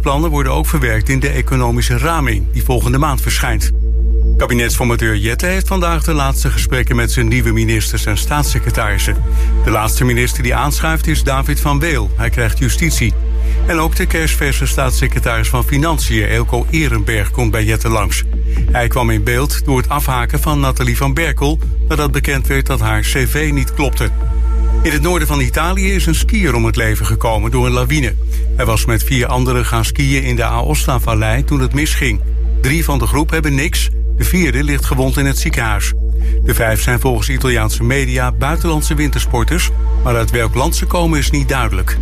plannen worden ook verwerkt in de economische raming die volgende maand verschijnt. Kabinetsformateur Jette heeft vandaag de laatste gesprekken met zijn nieuwe ministers en staatssecretarissen. De laatste minister die aanschuift is David van Weel. Hij krijgt justitie. En ook de kerstverse staatssecretaris van Financiën, Elko Ehrenberg, komt bij Jette langs. Hij kwam in beeld door het afhaken van Nathalie van Berkel... nadat bekend werd dat haar cv niet klopte. In het noorden van Italië is een skier om het leven gekomen door een lawine. Hij was met vier anderen gaan skiën in de Aosta-vallei toen het misging. Drie van de groep hebben niks, de vierde ligt gewond in het ziekenhuis. De vijf zijn volgens Italiaanse media buitenlandse wintersporters... maar uit welk land ze komen is niet duidelijk.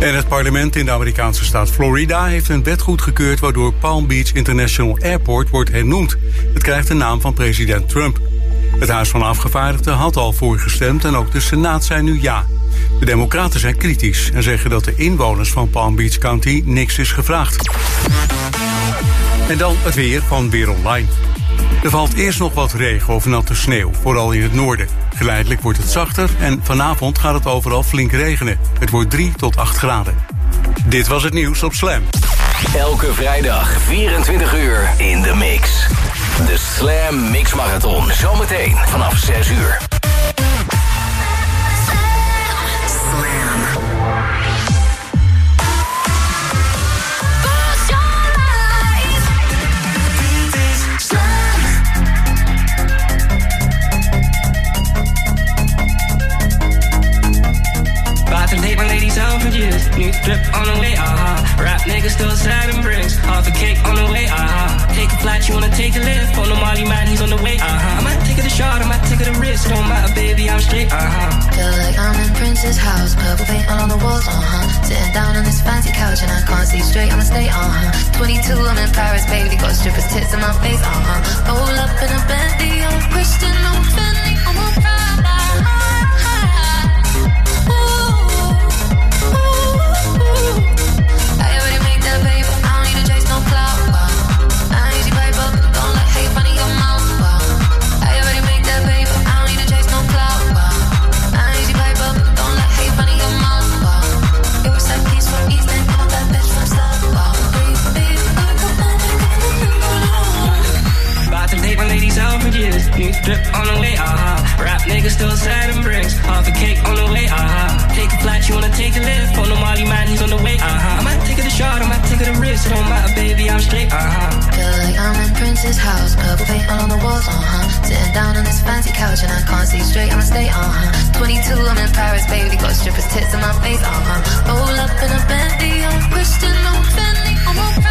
En het parlement in de Amerikaanse staat Florida heeft een wet goedgekeurd waardoor Palm Beach International Airport wordt hernoemd. Het krijgt de naam van president Trump. Het Huis van Afgevaardigden had al voorgestemd en ook de Senaat zei nu ja. De Democraten zijn kritisch en zeggen dat de inwoners van Palm Beach County niks is gevraagd. En dan het weer van Weer Online. Er valt eerst nog wat regen of natte sneeuw, vooral in het noorden. Geleidelijk wordt het zachter en vanavond gaat het overal flink regenen. Het wordt 3 tot 8 graden. Dit was het nieuws op Slam. Elke vrijdag 24 uur in de mix. De Slam Mix Marathon. Zometeen vanaf 6 uur. New drip on the way, uh-huh. Rap niggas still and bricks. Half a cake on the way, uh-huh. Take a flight, you wanna take a lift. On the Molly man, he's on the way, uh-huh. I might take it a shot, I might take it a risk. Don't matter, baby, I'm straight, uh-huh. Feel like I'm in Prince's house. Purple paint on all the walls, uh-huh. Sitting down on this fancy couch and I can't see straight, I'ma stay, uh-huh. 22, I'm in Paris, baby. Got strippers' tits in my face, uh-huh. Roll up in a Bentley, I'm Christian, no Fendi, I'm a Prada. New drip on the way, uh-huh. Rap niggas still and bricks. Half a cake on the way, uh-huh. Take a flight, you wanna take a lift. On the Molly man, he's on the way, uh-huh. I might take it a shot, I might take it a risk. It don't matter, baby, I'm straight, uh-huh. Feel like I'm in Prince's house. Purple paint all on the walls, uh-huh. Sitting down on this fancy couch and I can't see straight, I'ma stay, uh-huh. 22, I'm in Paris, baby. Got strippers' tits in my face, uh-huh. Roll up in a Bentley, I'm Christian, no Fendi, I'm a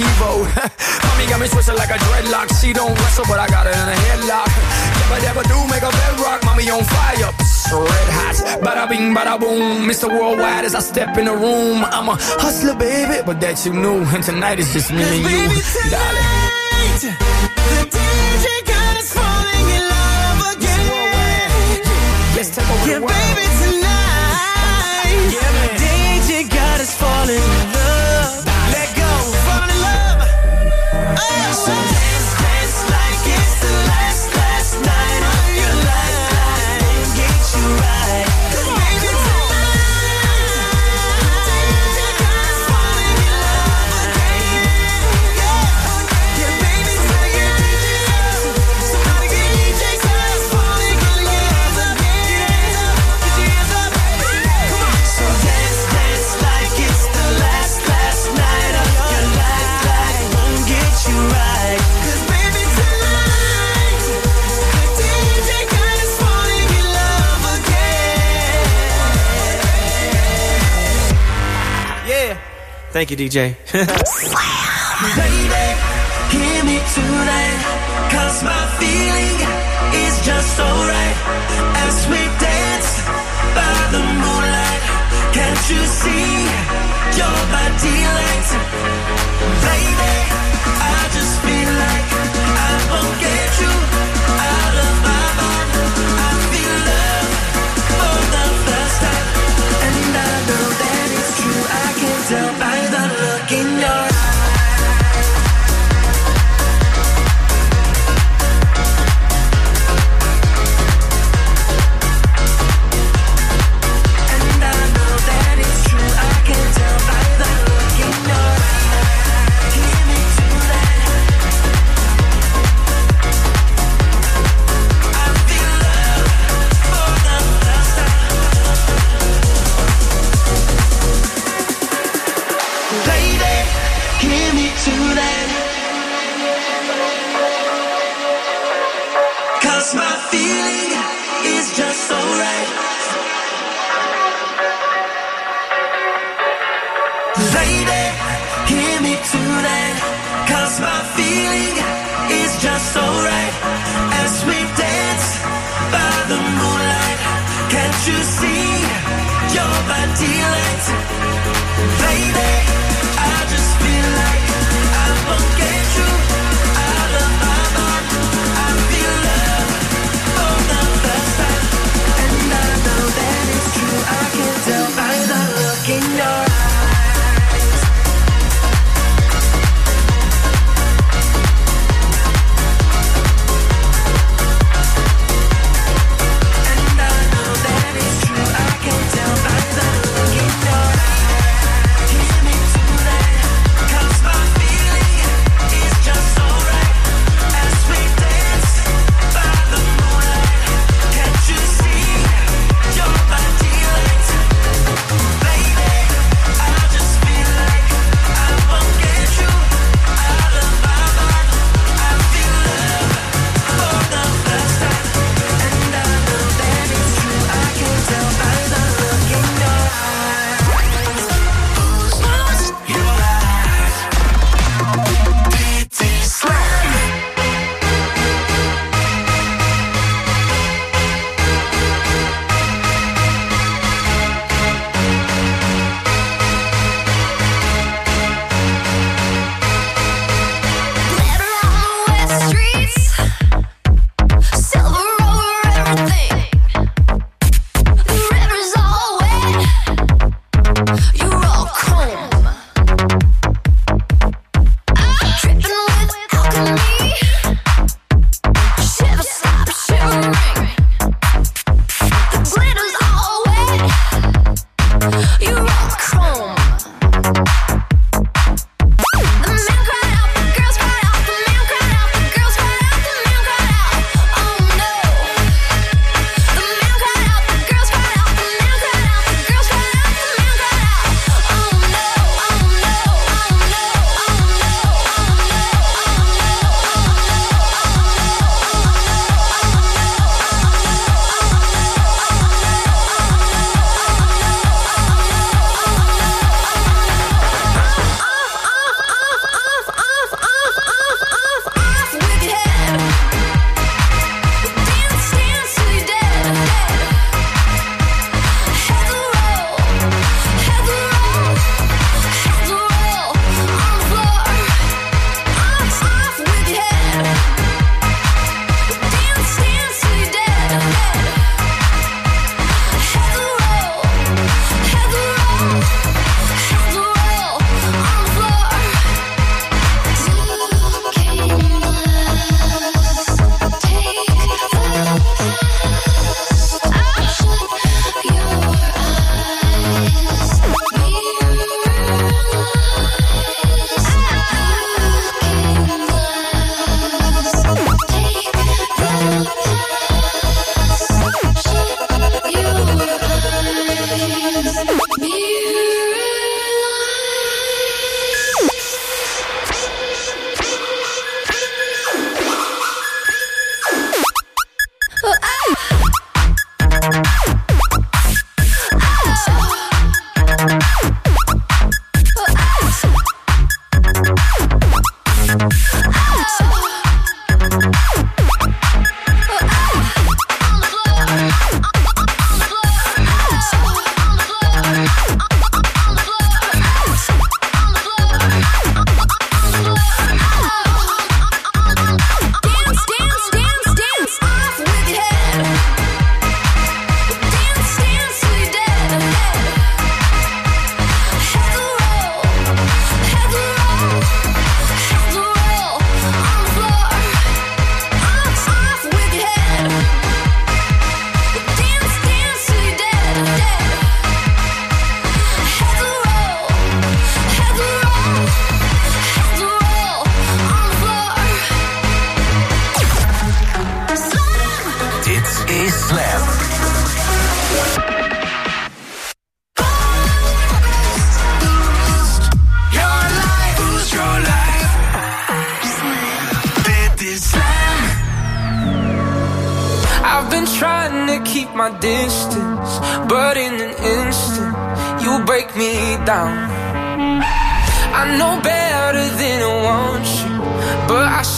TiVo. Mommy got me twisted like a dreadlock. She don't wrestle, but I got her in a headlock. Never, never do make a bedrock. Mommy on fire, Psst, red hot. Bada bing, bada boom. Mr. Worldwide as I step in the room. I'm a hustler, baby, but that you knew. And tonight is just me and you, darling. Thank you, DJ. Baby, me tonight, cause my feeling is just alright. As we dance by the moonlight, can't you see? Baby, I just feel like I won't get you out of my mind.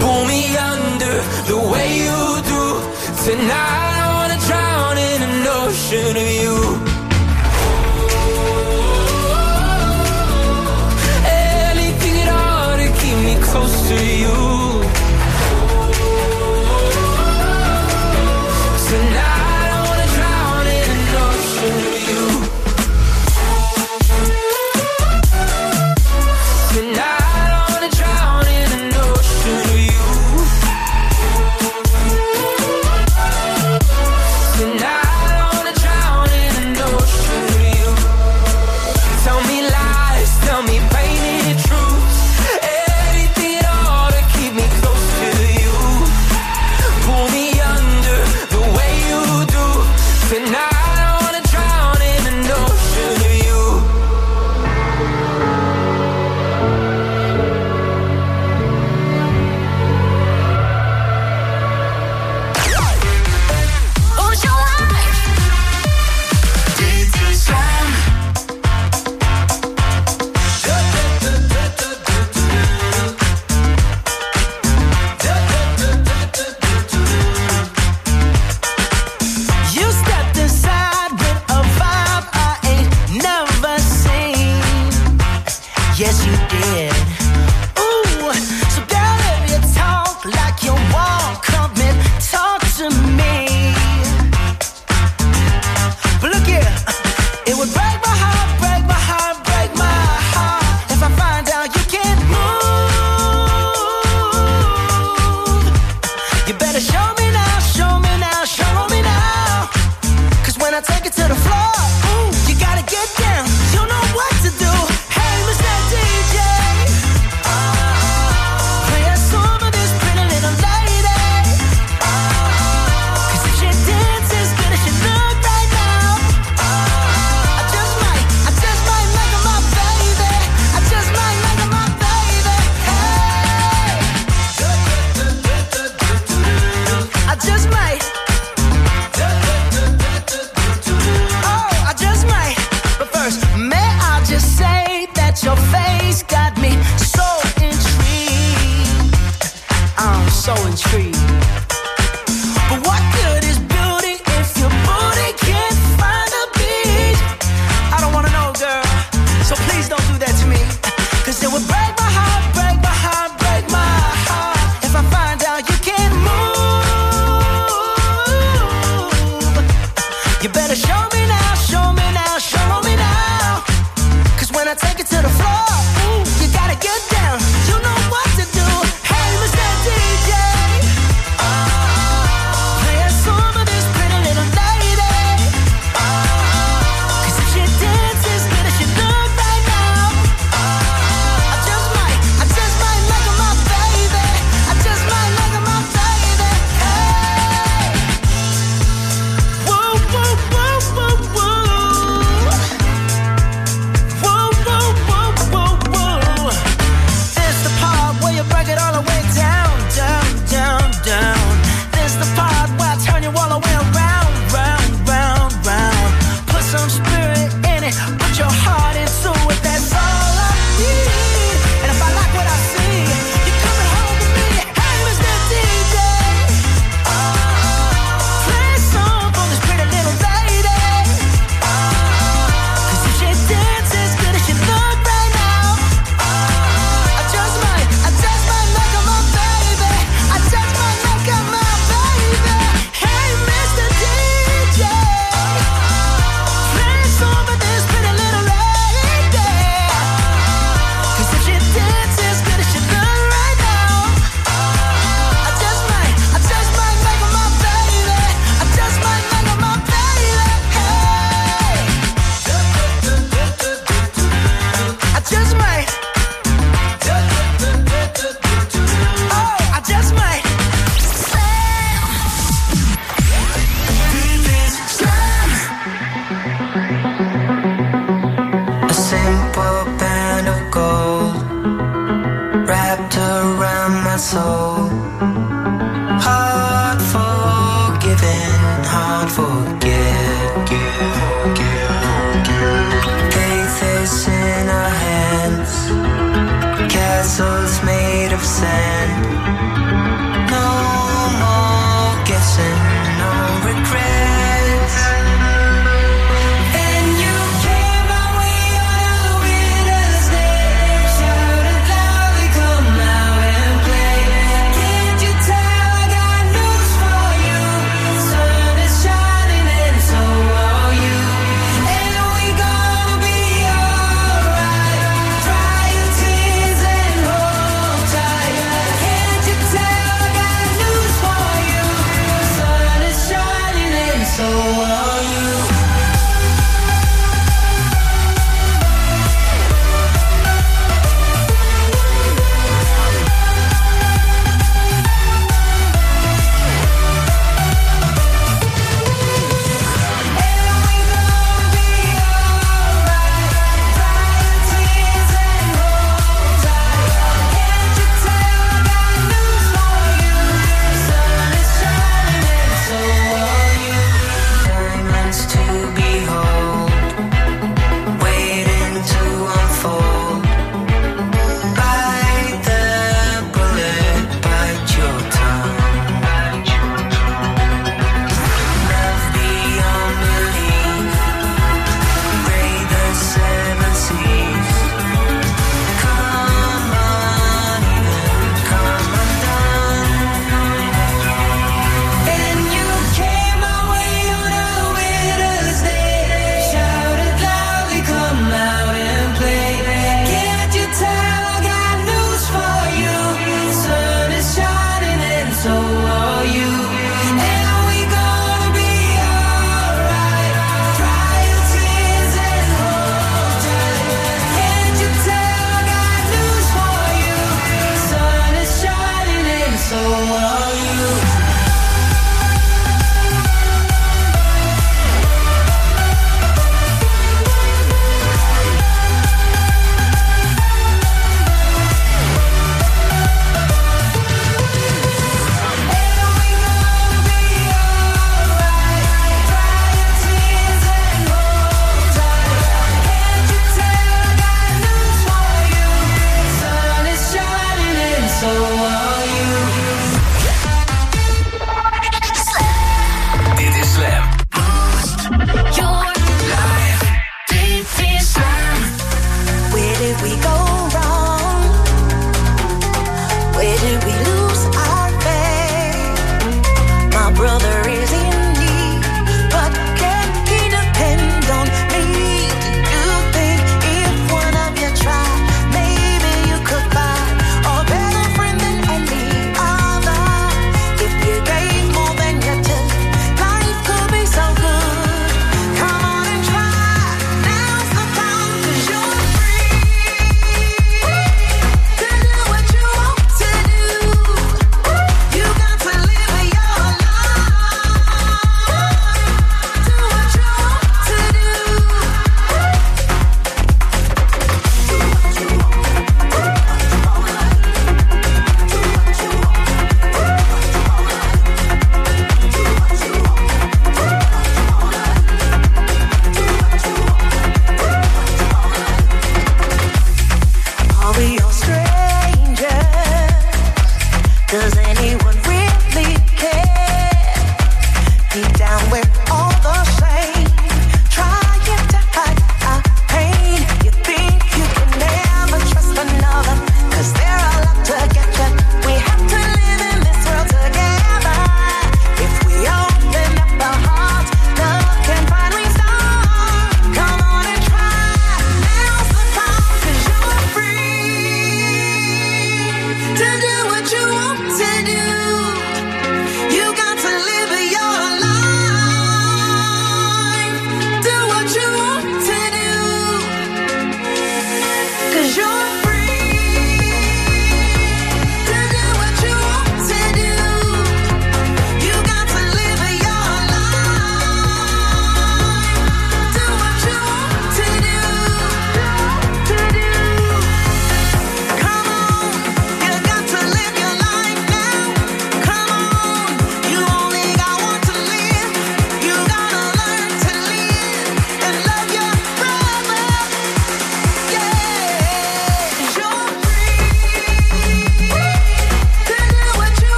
Pull me under the way you do. Tonight I wanna drown in an ocean of you. Close to you brag it all the way Down.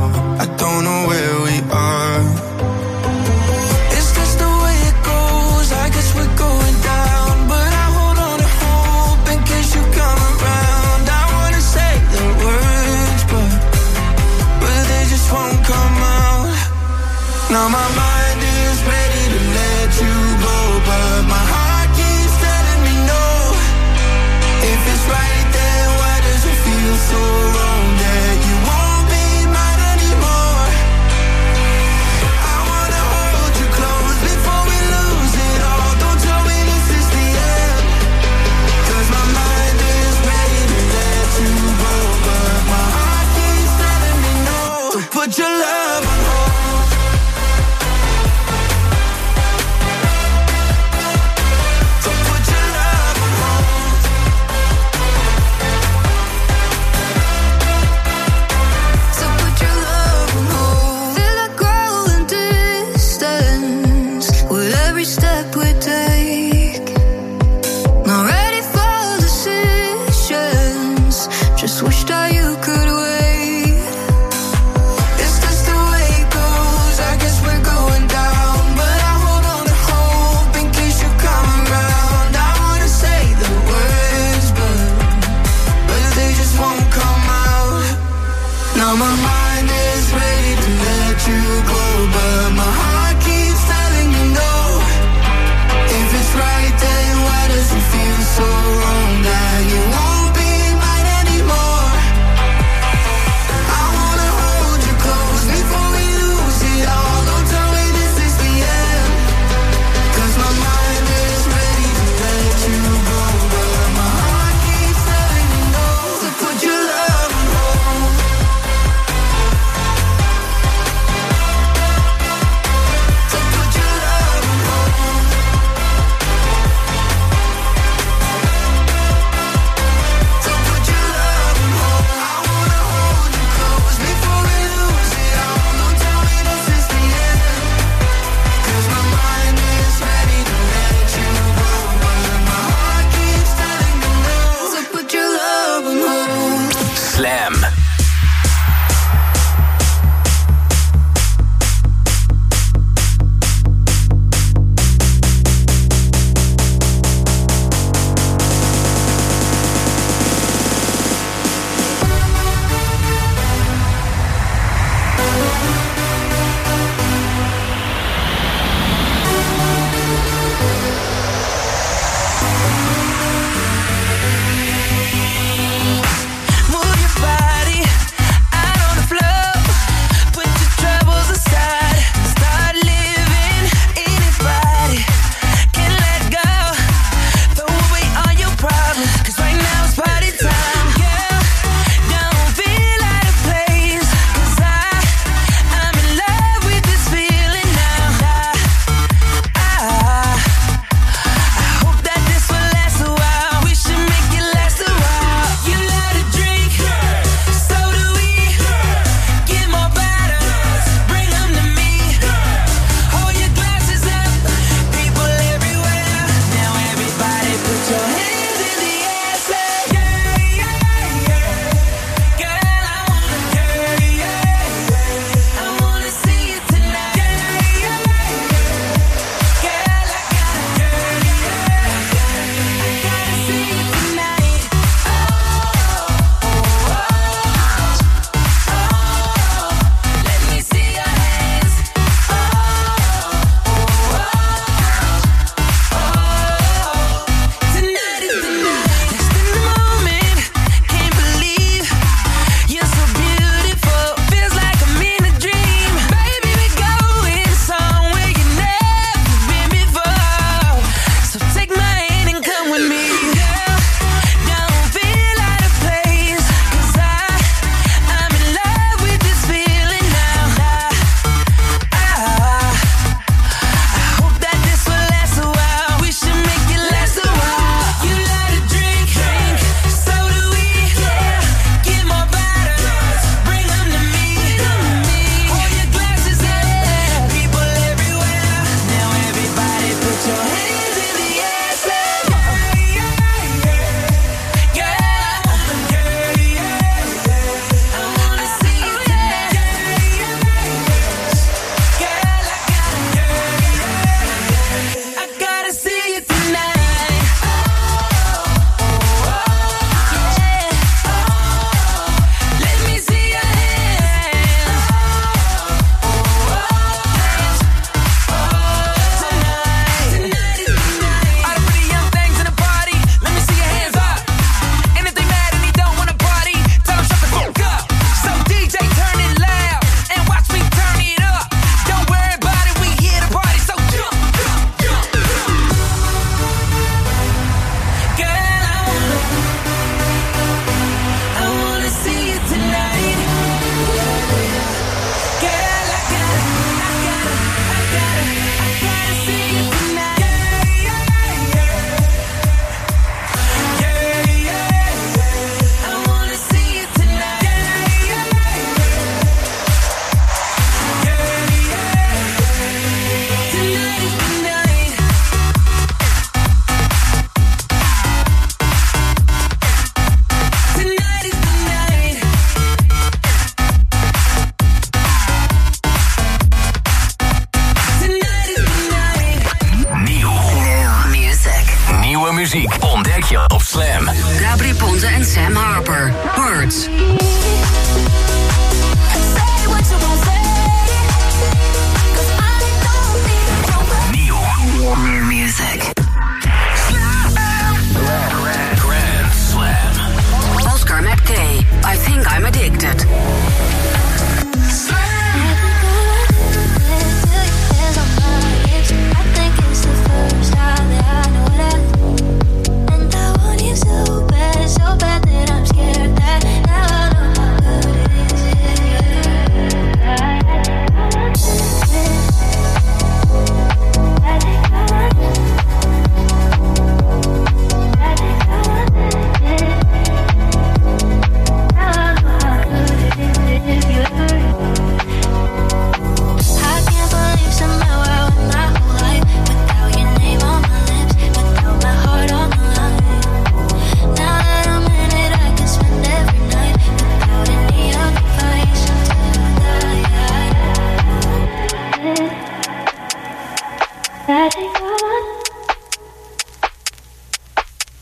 I don't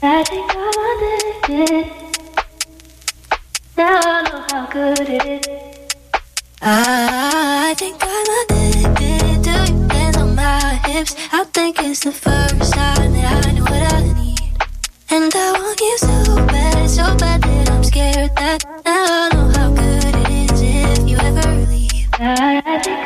I think I'm addicted. Now I know how good it is. I think I'm addicted to your hands on my hips. I think it's the first time that I know what I need. And I want you so bad, so bad that I'm scared that now I know how good it is if you ever leave. I think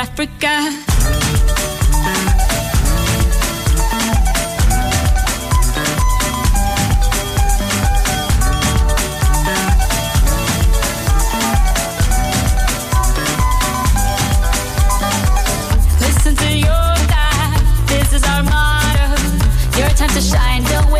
Africa. Listen to your God, this is our motto. Your time to shine, don't wait